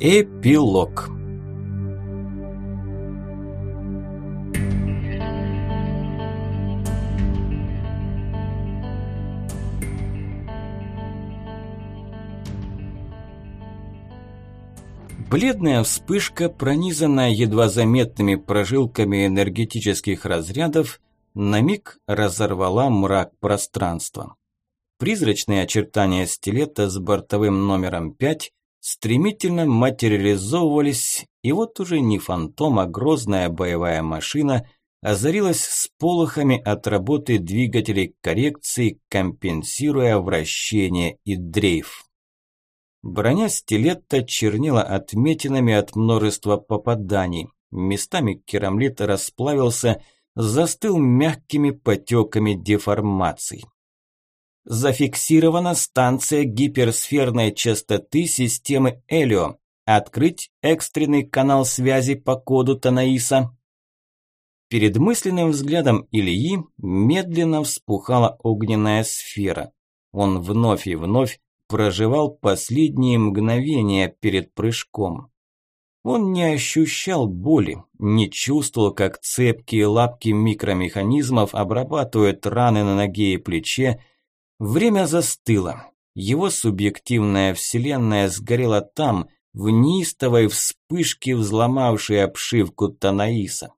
Эпилог Бледная вспышка, пронизанная едва заметными прожилками энергетических разрядов, на миг разорвала мрак пространства. Призрачные очертания стилета с бортовым номером 5 стремительно материализовывались, и вот уже не фантом, а грозная боевая машина озарилась сполохами от работы двигателей коррекции, компенсируя вращение и дрейф. Броня стилета чернела отметинами от множества попаданий. Местами керамлит расплавился, застыл мягкими потеками деформаций. Зафиксирована станция гиперсферной частоты системы Элио. Открыть экстренный канал связи по коду Танаиса. Перед мысленным взглядом Ильи медленно вспухала огненная сфера. Он вновь и вновь проживал последние мгновения перед прыжком. Он не ощущал боли, не чувствовал, как цепкие лапки микромеханизмов обрабатывают раны на ноге и плече, Время застыло. Его субъективная вселенная сгорела там, в неистовой вспышке, взломавшей обшивку Танаиса.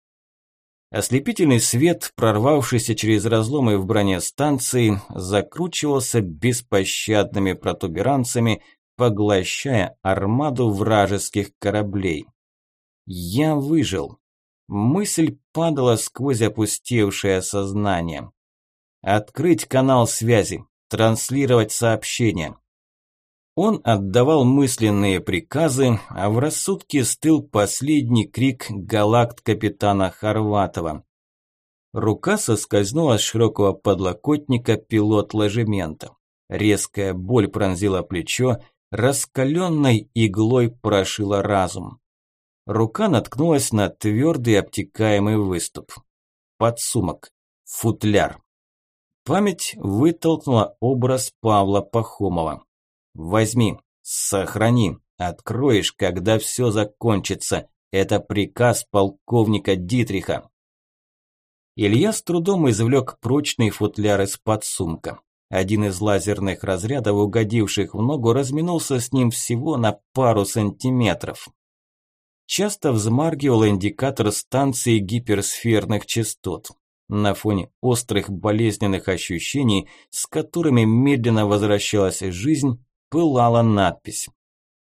Ослепительный свет, прорвавшийся через разломы в броне станции, закручивался беспощадными протуберанцами, поглощая армаду вражеских кораблей. Я выжил. Мысль падала сквозь опустевшее сознание. Открыть канал связи транслировать сообщения. Он отдавал мысленные приказы, а в рассудке стыл последний крик галакт-капитана Хорватова. Рука соскользнула с широкого подлокотника пилот ложемента. Резкая боль пронзила плечо, раскаленной иглой прошила разум. Рука наткнулась на твердый обтекаемый выступ. Подсумок. Футляр. Память вытолкнула образ Павла Пахомова. «Возьми, сохрани, откроешь, когда все закончится. Это приказ полковника Дитриха». Илья с трудом извлек прочный футляр из-под сумка. Один из лазерных разрядов, угодивших в ногу, разминулся с ним всего на пару сантиметров. Часто взмаргивал индикатор станции гиперсферных частот. На фоне острых болезненных ощущений, с которыми медленно возвращалась жизнь, пылала надпись.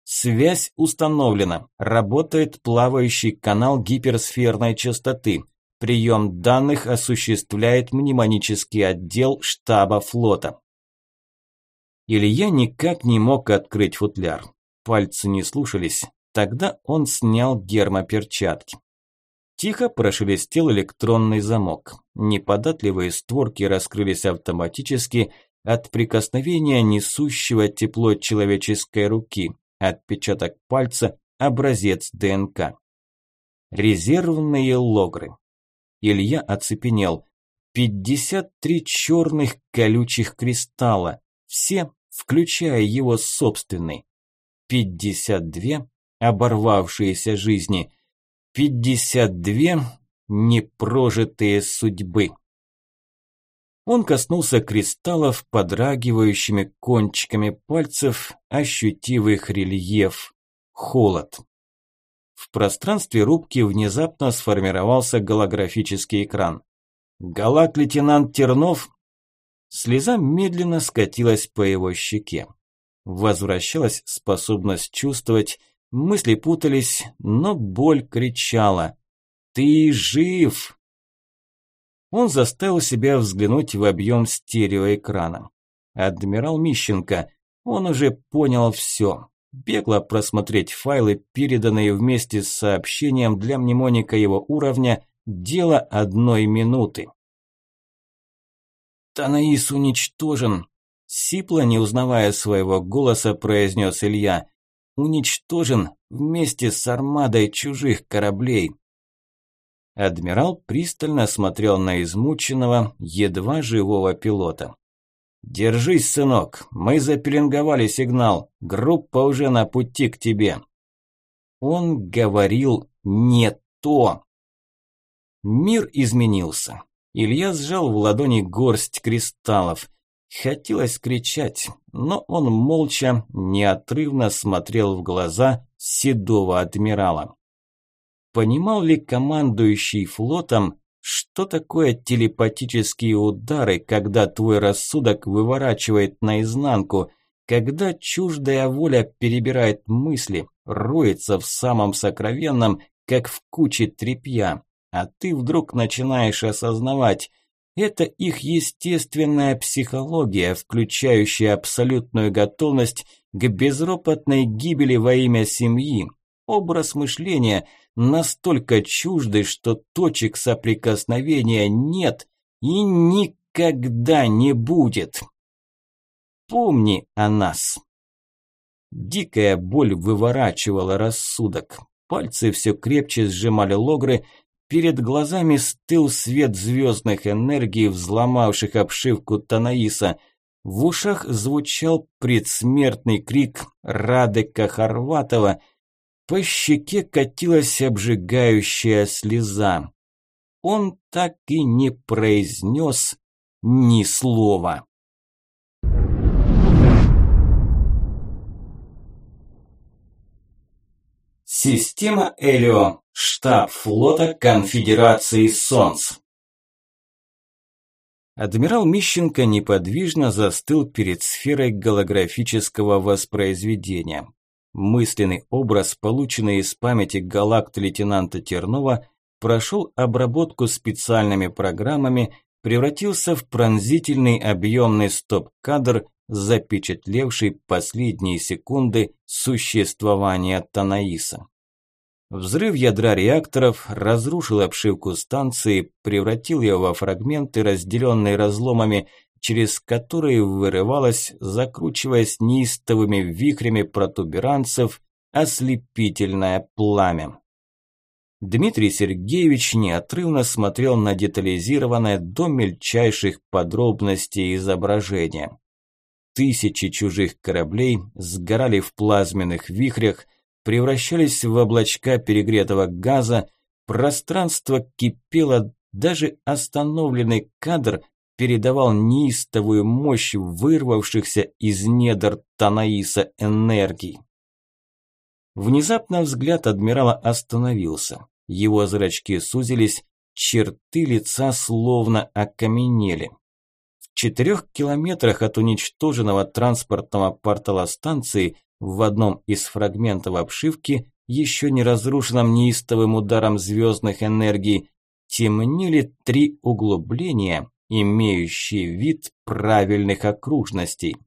Связь установлена. Работает плавающий канал гиперсферной частоты. Прием данных осуществляет мнемонический отдел штаба флота. Илья никак не мог открыть футляр. Пальцы не слушались. Тогда он снял гермоперчатки. Тихо прошелестел электронный замок. Неподатливые створки раскрылись автоматически от прикосновения несущего тепло человеческой руки. Отпечаток пальца, образец ДНК. Резервные логры. Илья оцепенел. 53 черных колючих кристалла. Все, включая его собственный. 52 оборвавшиеся жизни – Пятьдесят две непрожитые судьбы. Он коснулся кристаллов подрагивающими кончиками пальцев, ощутив их рельеф. Холод. В пространстве рубки внезапно сформировался голографический экран. «Галак-лейтенант Тернов?» Слеза медленно скатилась по его щеке. Возвращалась способность чувствовать, Мысли путались, но боль кричала. «Ты жив!» Он заставил себя взглянуть в объем стереоэкрана. Адмирал Мищенко, он уже понял все. Бегло просмотреть файлы, переданные вместе с сообщением для мнемоника его уровня, дело одной минуты. «Танаис уничтожен!» Сипло, не узнавая своего голоса, произнес Илья уничтожен вместе с армадой чужих кораблей. Адмирал пристально смотрел на измученного, едва живого пилота. «Держись, сынок, мы запеленговали сигнал, группа уже на пути к тебе». Он говорил не то. Мир изменился. Илья сжал в ладони горсть кристаллов. Хотелось кричать, но он молча, неотрывно смотрел в глаза седого адмирала. Понимал ли командующий флотом, что такое телепатические удары, когда твой рассудок выворачивает наизнанку, когда чуждая воля перебирает мысли, роется в самом сокровенном, как в куче тряпья, а ты вдруг начинаешь осознавать, это их естественная психология, включающая абсолютную готовность к безропотной гибели во имя семьи, образ мышления настолько чуждый, что точек соприкосновения нет и никогда не будет. Помни о нас. Дикая боль выворачивала рассудок. Пальцы все крепче сжимали логры, перед глазами стыл свет звездных энергий, взломавших обшивку Танаиса. В ушах звучал предсмертный крик Радека Хорватова. По щеке катилась обжигающая слеза. Он так и не произнес ни слова. Система Элио. Штаб флота Конфедерации Солнц. Адмирал Мищенко неподвижно застыл перед сферой голографического воспроизведения. Мысленный образ, полученный из памяти галакт лейтенанта Тернова, прошел обработку специальными программами, превратился в пронзительный объемный стоп-кадр, запечатлевший последние секунды существования Танаиса. Взрыв ядра реакторов разрушил обшивку станции, превратил ее во фрагменты, разделенные разломами, через которые вырывалось, закручиваясь неистовыми вихрями протуберанцев, ослепительное пламя. Дмитрий Сергеевич неотрывно смотрел на детализированное до мельчайших подробностей изображение. Тысячи чужих кораблей сгорали в плазменных вихрях, превращались в облачка перегретого газа, пространство кипело, даже остановленный кадр передавал неистовую мощь вырвавшихся из недр Танаиса энергий. Внезапно взгляд адмирала остановился. Его зрачки сузились, черты лица словно окаменели четырех километрах от уничтоженного транспортного портала станции в одном из фрагментов обшивки, еще не разрушенном неистовым ударом звездных энергий, темнели три углубления, имеющие вид правильных окружностей.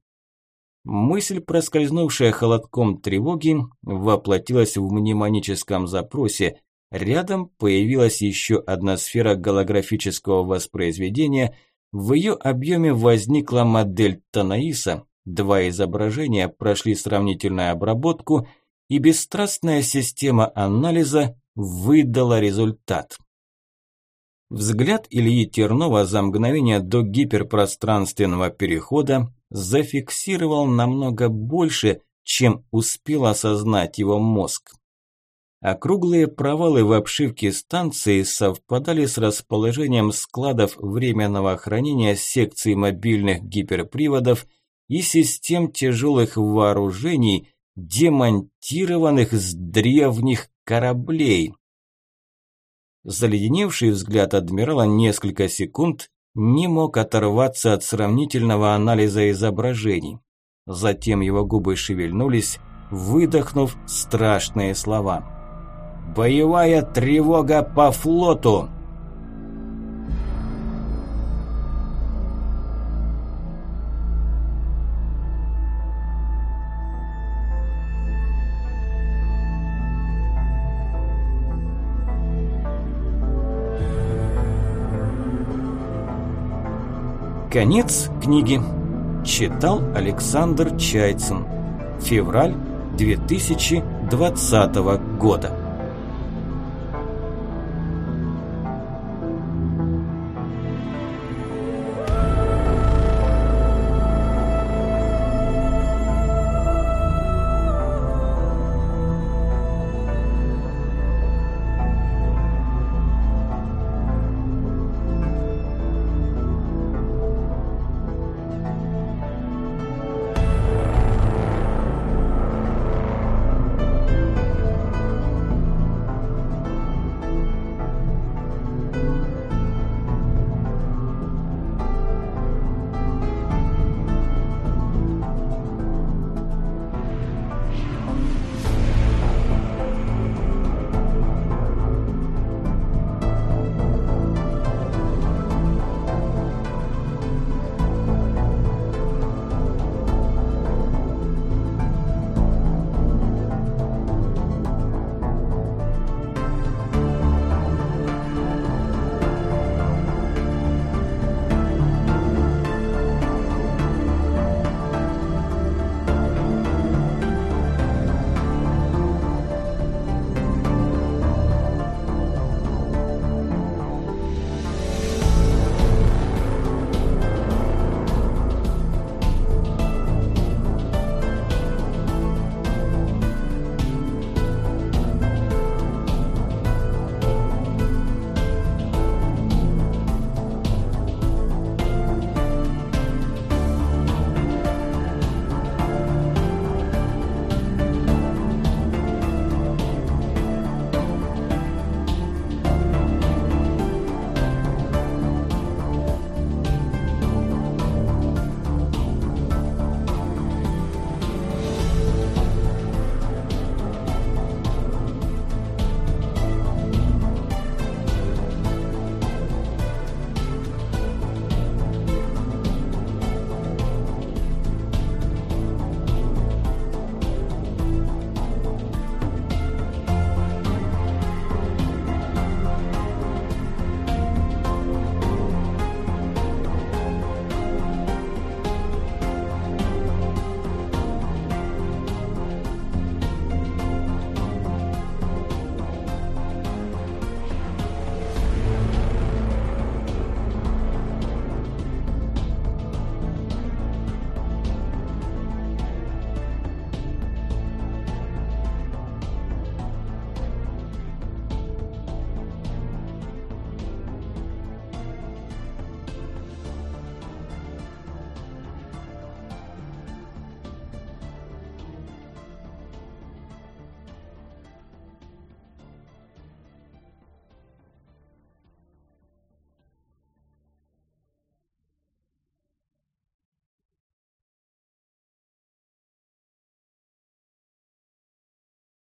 Мысль, проскользнувшая холодком тревоги, воплотилась в мнемоническом запросе. Рядом появилась еще одна сфера голографического воспроизведения – в ее объеме возникла модель Танаиса, два изображения прошли сравнительную обработку, и бесстрастная система анализа выдала результат. Взгляд Ильи Тернова за мгновение до гиперпространственного перехода зафиксировал намного больше, чем успел осознать его мозг. Округлые провалы в обшивке станции совпадали с расположением складов временного хранения секций мобильных гиперприводов и систем тяжелых вооружений, демонтированных с древних кораблей. Заледеневший взгляд адмирала несколько секунд не мог оторваться от сравнительного анализа изображений. Затем его губы шевельнулись, выдохнув страшные слова. Боевая тревога по флоту. Конец книги. Читал Александр Чайцин. Февраль 2020 года.